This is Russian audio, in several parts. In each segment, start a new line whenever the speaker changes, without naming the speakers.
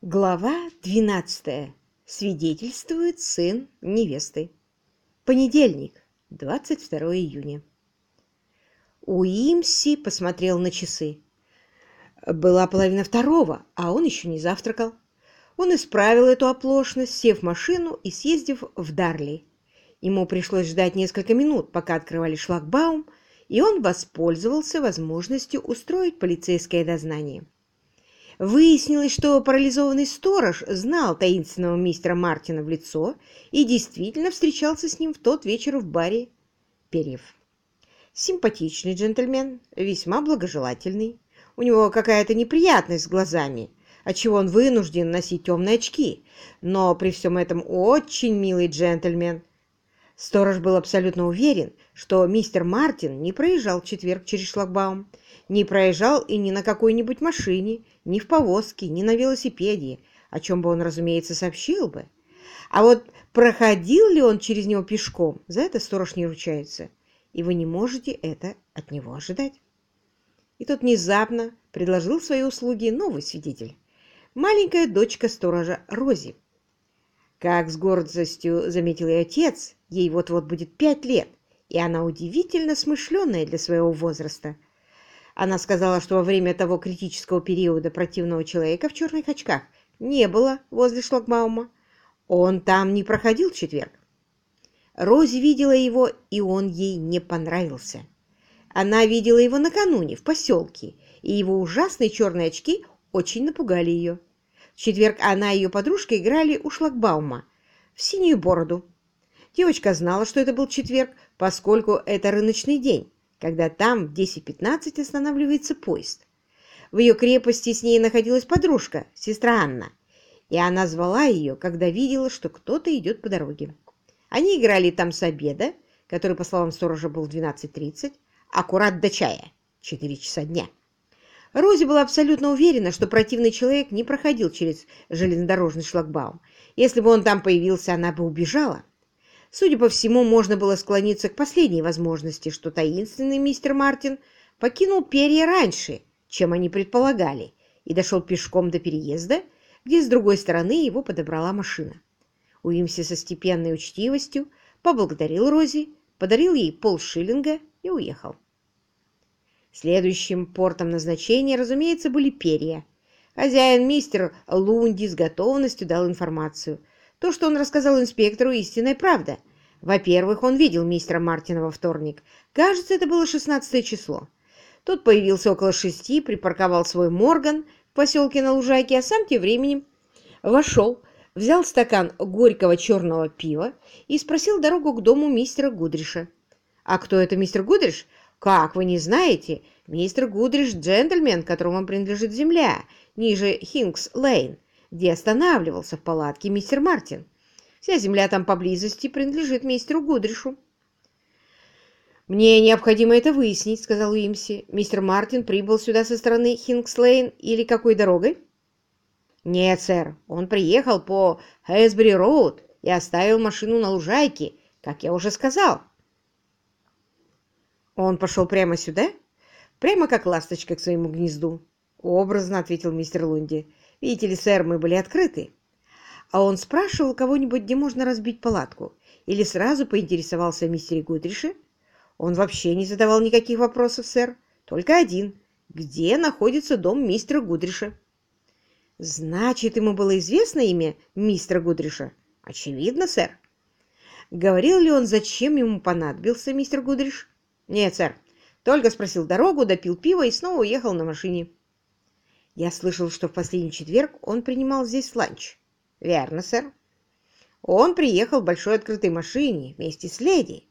Глава 12. Свидетельствует сын невесты. Понедельник, 22 июня. Уимси посмотрел на часы. Была половина второго, а он еще не завтракал. Он исправил эту оплошность, сев в машину и съездив в Дарли. Ему пришлось ждать несколько минут, пока открывали шлагбаум, и он воспользовался возможностью устроить полицейское дознание. Выяснилось, что парализованный сторож знал таинственного мистера Мартина в лицо и действительно встречался с ним в тот вечер в баре Перьев. Симпатичный джентльмен, весьма благожелательный. У него какая-то неприятность с глазами, отчего он вынужден носить темные очки, но при всем этом очень милый джентльмен, Сторож был абсолютно уверен, что мистер Мартин не проезжал в четверг через шлагбаум, не проезжал и ни на какой-нибудь машине, ни в повозке, ни на велосипеде, о чем бы он, разумеется, сообщил бы. А вот проходил ли он через него пешком, за это сторож не ручается, и вы не можете это от него ожидать. И тут внезапно предложил свои услуги новый свидетель. Маленькая дочка сторожа Рози. Как с гордостью заметил ее отец, ей вот-вот будет пять лет, и она удивительно смышленая для своего возраста. Она сказала, что во время того критического периода противного человека в черных очках не было возле шлагбаума. Он там не проходил в четверг. Рози видела его, и он ей не понравился. Она видела его накануне в поселке, и его ужасные черные очки очень напугали ее. В четверг она и ее подружка играли у шлагбаума в синюю бороду. Девочка знала, что это был четверг, поскольку это рыночный день, когда там в 10.15 останавливается поезд. В ее крепости с ней находилась подружка, сестра Анна, и она звала ее, когда видела, что кто-то идет по дороге. Они играли там с обеда, который, по словам сторожа, был в 12.30, аккурат до чая, 4 часа дня. Рози была абсолютно уверена, что противный человек не проходил через железнодорожный шлагбаум. Если бы он там появился, она бы убежала. Судя по всему, можно было склониться к последней возможности, что таинственный мистер Мартин покинул перья раньше, чем они предполагали, и дошел пешком до переезда, где с другой стороны его подобрала машина. Уимси со степенной учтивостью поблагодарил Рози, подарил ей полшиллинга и уехал. Следующим портом назначения, разумеется, были перья. Хозяин мистер Лунди с готовностью дал информацию. То, что он рассказал инспектору, истинная правда. Во-первых, он видел мистера Мартина во вторник. Кажется, это было 16 число. Тот появился около шести, припарковал свой Морган в поселке на лужайке, а сам тем временем вошел, взял стакан горького черного пива и спросил дорогу к дому мистера Гудриша. «А кто это мистер Гудриш?» «Как, вы не знаете? Мистер Гудриш – джентльмен, которому принадлежит земля, ниже Хинкс-Лейн, где останавливался в палатке мистер Мартин. Вся земля там поблизости принадлежит мистеру Гудришу». «Мне необходимо это выяснить», — сказал Уимси. «Мистер Мартин прибыл сюда со стороны Хинкс-Лейн или какой дорогой?» «Нет, сэр. Он приехал по Хэсбери-Роуд и оставил машину на лужайке, как я уже сказал». «Он пошел прямо сюда?» «Прямо как ласточка к своему гнезду», — образно ответил мистер Лунди. «Видите ли, сэр, мы были открыты». А он спрашивал кого-нибудь, где можно разбить палатку, или сразу поинтересовался о мистере Гудрише? Он вообще не задавал никаких вопросов, сэр, только один. Где находится дом мистера Гудриша? Значит, ему было известно имя мистера Гудриша? Очевидно, сэр. Говорил ли он, зачем ему понадобился мистер Гудриш? «Нет, сэр. Только спросил дорогу, допил пиво и снова уехал на машине». «Я слышал, что в последний четверг он принимал здесь ланч». «Верно, сэр». «Он приехал в большой открытой машине вместе с леди.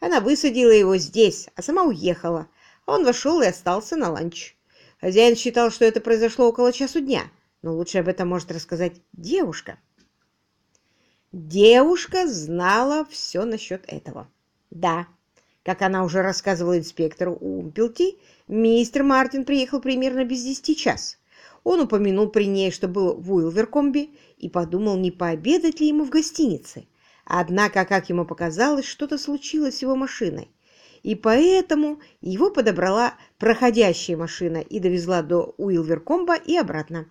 Она высадила его здесь, а сама уехала. Он вошел и остался на ланч. Хозяин считал, что это произошло около часу дня, но лучше об этом может рассказать девушка». Девушка знала все насчет этого. Да, как она уже рассказывала инспектору Умпелти, мистер Мартин приехал примерно без десяти час. Он упомянул при ней, что был в Уилверкомбе, и подумал, не пообедать ли ему в гостинице. Однако, как ему показалось, что-то случилось с его машиной, и поэтому его подобрала проходящая машина и довезла до Уилверкомба и обратно.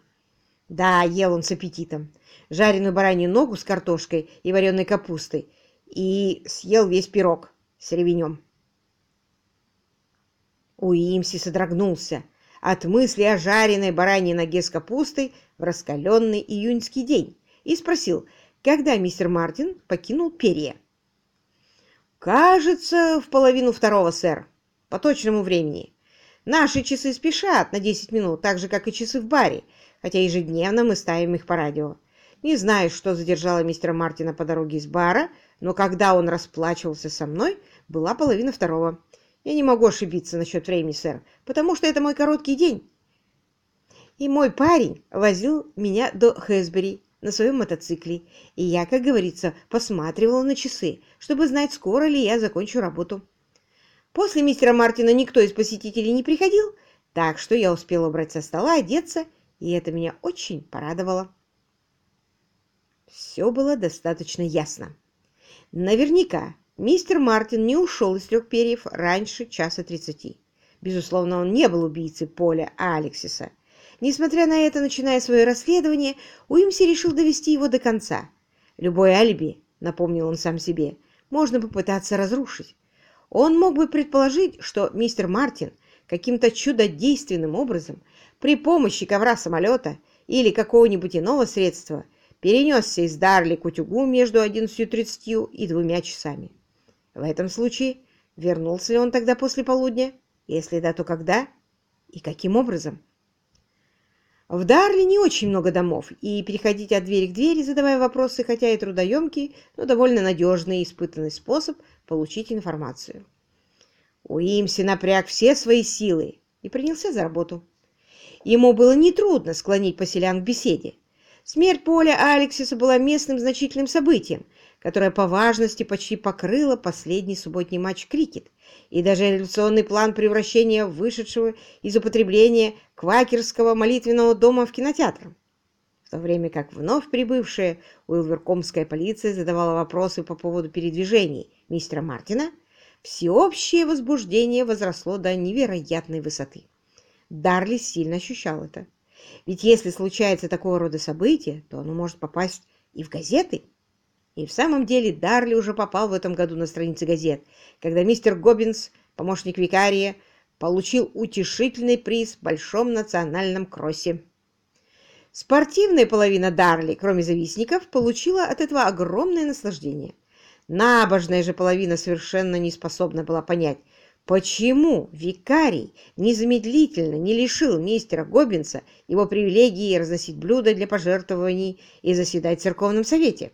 Да, ел он с аппетитом. Жареную баранью ногу с картошкой и вареной капустой. И съел весь пирог с ревенем. Уимси содрогнулся от мысли о жареной бараньей ноге с капустой в раскаленный июньский день и спросил, когда мистер Мартин покинул перья. «Кажется, в половину второго, сэр, по точному времени. Наши часы спешат на 10 минут, так же, как и часы в баре, хотя ежедневно мы ставим их по радио. Не знаю, что задержало мистера Мартина по дороге из бара, но когда он расплачивался со мной, была половина второго. Я не могу ошибиться насчет времени, сэр, потому что это мой короткий день. И мой парень возил меня до Хэсбери на своем мотоцикле, и я, как говорится, посматривала на часы, чтобы знать, скоро ли я закончу работу. После мистера Мартина никто из посетителей не приходил, так что я успела убрать со стола, одеться, и это меня очень порадовало. Все было достаточно ясно. Наверняка Мистер Мартин не ушел из трех перьев раньше часа тридцати. Безусловно, он не был убийцей Поля, а Алексиса. Несмотря на это, начиная свое расследование, Уимси решил довести его до конца. Любое алиби, напомнил он сам себе, можно попытаться разрушить. Он мог бы предположить, что мистер Мартин каким-то чудодейственным образом при помощи ковра самолета или какого-нибудь иного средства перенесся из Дарли к утюгу между 11.30 и двумя часами. В этом случае вернулся ли он тогда после полудня? Если да, то когда? И каким образом? В Дарли не очень много домов, и переходить от двери к двери, задавая вопросы, хотя и трудоемкий, но довольно надежный и испытанный способ получить информацию. Уимси напряг все свои силы и принялся за работу. Ему было нетрудно склонить поселян к беседе. Смерть Поля Алексиса была местным значительным событием, которая по важности почти покрыла последний субботний матч крикет, и даже революционный план превращения вышедшего из употребления квакерского молитвенного дома в кинотеатр. В то время как вновь прибывшая уилверкомская полиция задавала вопросы по поводу передвижений мистера Мартина, всеобщее возбуждение возросло до невероятной высоты. Дарли сильно ощущал это. Ведь если случается такого рода событие, то оно может попасть и в газеты. И в самом деле Дарли уже попал в этом году на страницы газет, когда мистер Гоббинс, помощник викария, получил утешительный приз в Большом национальном кроссе. Спортивная половина Дарли, кроме завистников, получила от этого огромное наслаждение. Набожная же половина совершенно не способна была понять, почему викарий незамедлительно не лишил мистера Гоббинса его привилегии разносить блюда для пожертвований и заседать в церковном совете.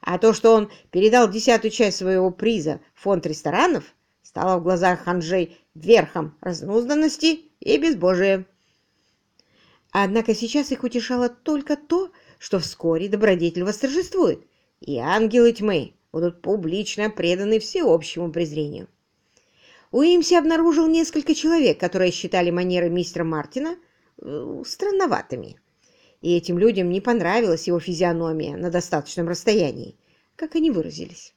А то, что он передал десятую часть своего приза в фонд ресторанов, стало в глазах ханжей верхом разнузданности и безбожия. Однако сейчас их утешало только то, что вскоре добродетель восторжествует, и ангелы тьмы будут публично преданы всеобщему презрению. Уимси обнаружил несколько человек, которые считали манеры мистера Мартина э, странноватыми и этим людям не понравилась его физиономия на достаточном расстоянии, как они выразились.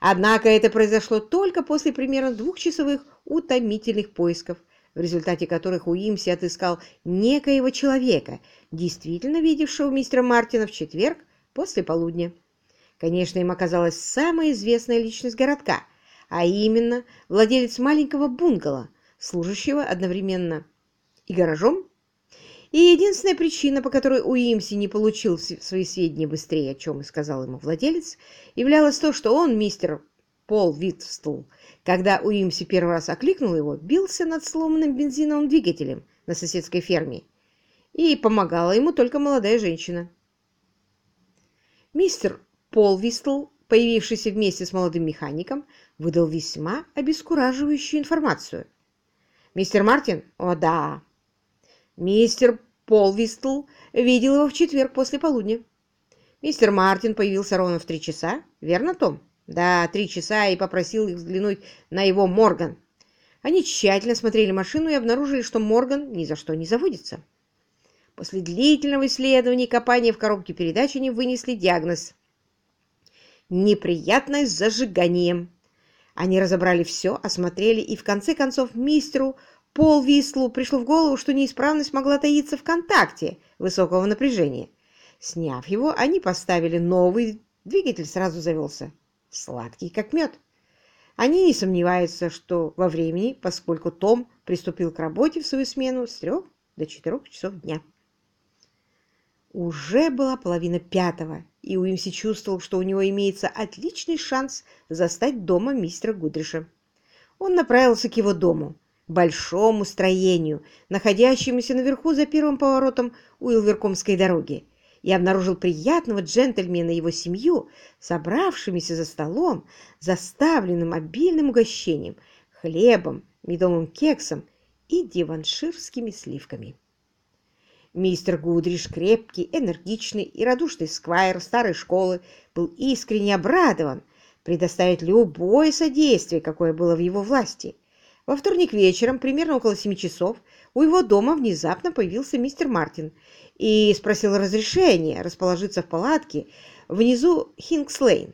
Однако это произошло только после примерно двухчасовых утомительных поисков, в результате которых Уимси отыскал некоего человека, действительно видевшего мистера Мартина в четверг после полудня. Конечно, им оказалась самая известная личность городка, а именно владелец маленького бунгало, служащего одновременно и гаражом, и единственная причина, по которой Уимси не получил свои сведения быстрее, о чем и сказал ему владелец, являлась то, что он, мистер Пол Витстул, когда Уимси первый раз окликнул его, бился над сломанным бензиновым двигателем на соседской ферме, и помогала ему только молодая женщина. Мистер Пол Вистл, появившийся вместе с молодым механиком, выдал весьма обескураживающую информацию. «Мистер Мартин? О, да, Мистер Полвистл видел его в четверг после полудня. Мистер Мартин появился ровно в три часа. Верно, Том? Да, три часа и попросил их взглянуть на его Морган. Они тщательно смотрели машину и обнаружили, что Морган ни за что не заводится. После длительного исследования и копания в коробке передач они вынесли диагноз. Неприятное с зажиганием. Они разобрали все, осмотрели и в конце концов мистеру Пол Вислу пришло в голову, что неисправность могла таиться в контакте высокого напряжения. Сняв его, они поставили новый, двигатель сразу завелся. Сладкий, как мед. Они не сомневаются, что во времени, поскольку Том приступил к работе в свою смену с трех до четырех часов дня. Уже была половина пятого, и Уимси чувствовал, что у него имеется отличный шанс застать дома мистера Гудриша. Он направился к его дому, большому строению, находящемуся наверху за первым поворотом Уилверкомской дороги, и обнаружил приятного джентльмена и его семью, собравшимися за столом, заставленным обильным угощением, хлебом, медовым кексом и диванширскими сливками. Мистер Гудриш, крепкий, энергичный и радушный сквайр старой школы, был искренне обрадован предоставить любое содействие, какое было в его власти. Во вторник вечером, примерно около семи часов, у его дома внезапно появился мистер Мартин и спросил разрешения расположиться в палатке внизу Хинкс-Лейн.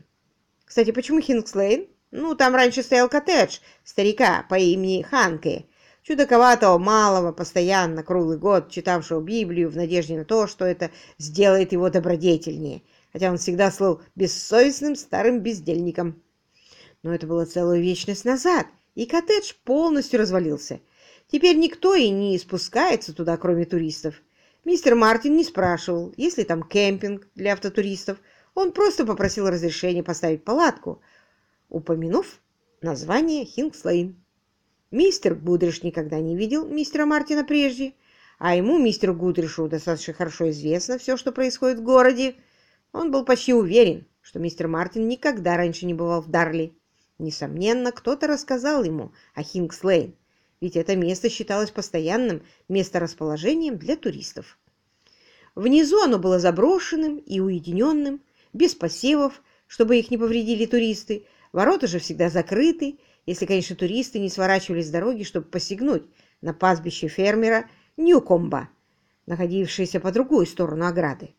Кстати, почему Хинкс-Лейн? Ну, там раньше стоял коттедж старика по имени Ханке, чудаковатого, малого, постоянно, круглый год, читавшего Библию в надежде на то, что это сделает его добродетельнее, хотя он всегда слыл бессовестным старым бездельником. Но это было целую вечность назад, и коттедж полностью развалился. Теперь никто и не спускается туда, кроме туристов. Мистер Мартин не спрашивал, есть ли там кемпинг для автотуристов. Он просто попросил разрешения поставить палатку, упомянув название Хинкслейн. Мистер Гудриш никогда не видел мистера Мартина прежде, а ему, мистеру Гудришу, достаточно хорошо известно все, что происходит в городе. Он был почти уверен, что мистер Мартин никогда раньше не бывал в Дарли. Несомненно, кто-то рассказал ему о Хинкс-Лейн, ведь это место считалось постоянным месторасположением для туристов. Внизу оно было заброшенным и уединенным, без посевов, чтобы их не повредили туристы. Ворота же всегда закрыты, если, конечно, туристы не сворачивали с дороги, чтобы посягнуть на пастбище фермера Ньюкомба, находившееся по другую сторону ограды.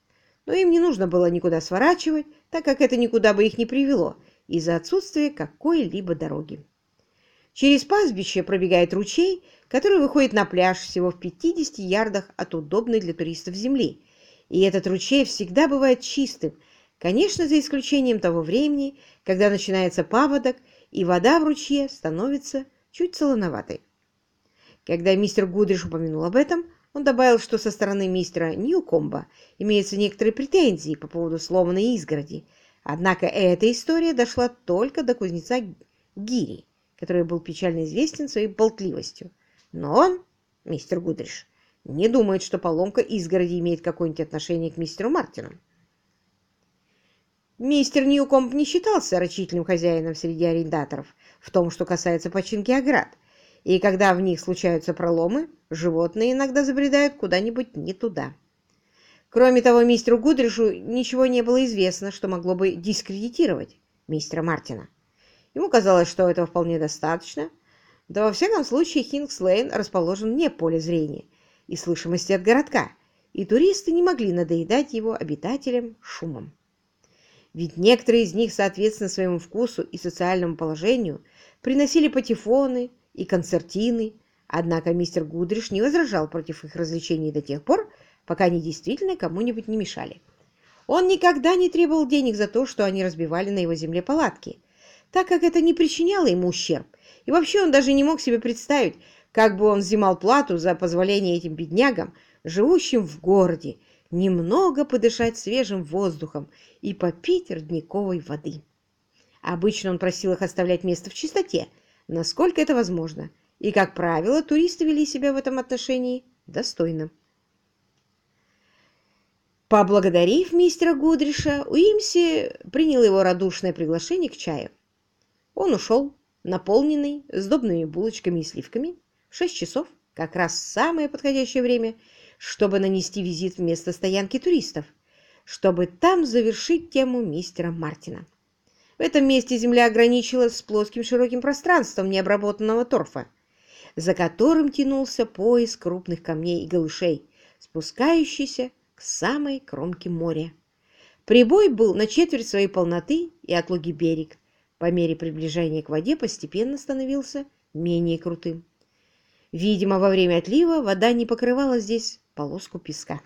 Но им не нужно было никуда сворачивать, так как это никуда бы их не привело из-за отсутствия какой-либо дороги. Через пастбище пробегает ручей, который выходит на пляж всего в 50 ярдах от удобной для туристов земли. И этот ручей всегда бывает чистым, конечно, за исключением того времени, когда начинается паводок и вода в ручье становится чуть солоноватой. Когда мистер Гудриш упомянул об этом, он добавил, что со стороны мистера Ньюкомба имеются некоторые претензии по поводу сломанной изгороди. Однако эта история дошла только до кузнеца Гири, который был печально известен своей болтливостью. Но он, мистер Гудриш, не думает, что поломка изгороди имеет какое-нибудь отношение к мистеру Мартину. Мистер Ньюкомп не считался рачительным хозяином среди арендаторов в том, что касается починки оград, и когда в них случаются проломы, животные иногда забредают куда-нибудь не туда. Кроме того, мистеру Гудришу ничего не было известно, что могло бы дискредитировать мистера Мартина. Ему казалось, что этого вполне достаточно, да во всяком случае Хингс-Лейн расположен вне поля зрения и слышимости от городка, и туристы не могли надоедать его обитателям шумом ведь некоторые из них, соответственно своему вкусу и социальному положению, приносили патефоны и концертины, однако мистер Гудриш не возражал против их развлечений до тех пор, пока они действительно кому-нибудь не мешали. Он никогда не требовал денег за то, что они разбивали на его земле палатки, так как это не причиняло ему ущерб, и вообще он даже не мог себе представить, как бы он взимал плату за позволение этим беднягам, живущим в городе, немного подышать свежим воздухом и попить родниковой воды. Обычно он просил их оставлять место в чистоте, насколько это возможно, и, как правило, туристы вели себя в этом отношении достойно. Поблагодарив мистера Гудриша, Уимси принял его радушное приглашение к чаю. Он ушел, наполненный сдобными булочками и сливками, в шесть часов, как раз самое подходящее время – чтобы нанести визит в место стоянки туристов, чтобы там завершить тему мистера Мартина. В этом месте земля ограничилась плоским широким пространством необработанного торфа, за которым тянулся пояс крупных камней и галышей, спускающийся к самой кромке моря. Прибой был на четверть своей полноты и отлогий берег. По мере приближения к воде постепенно становился менее крутым. Видимо, во время отлива вода не покрывала здесь полоску песка.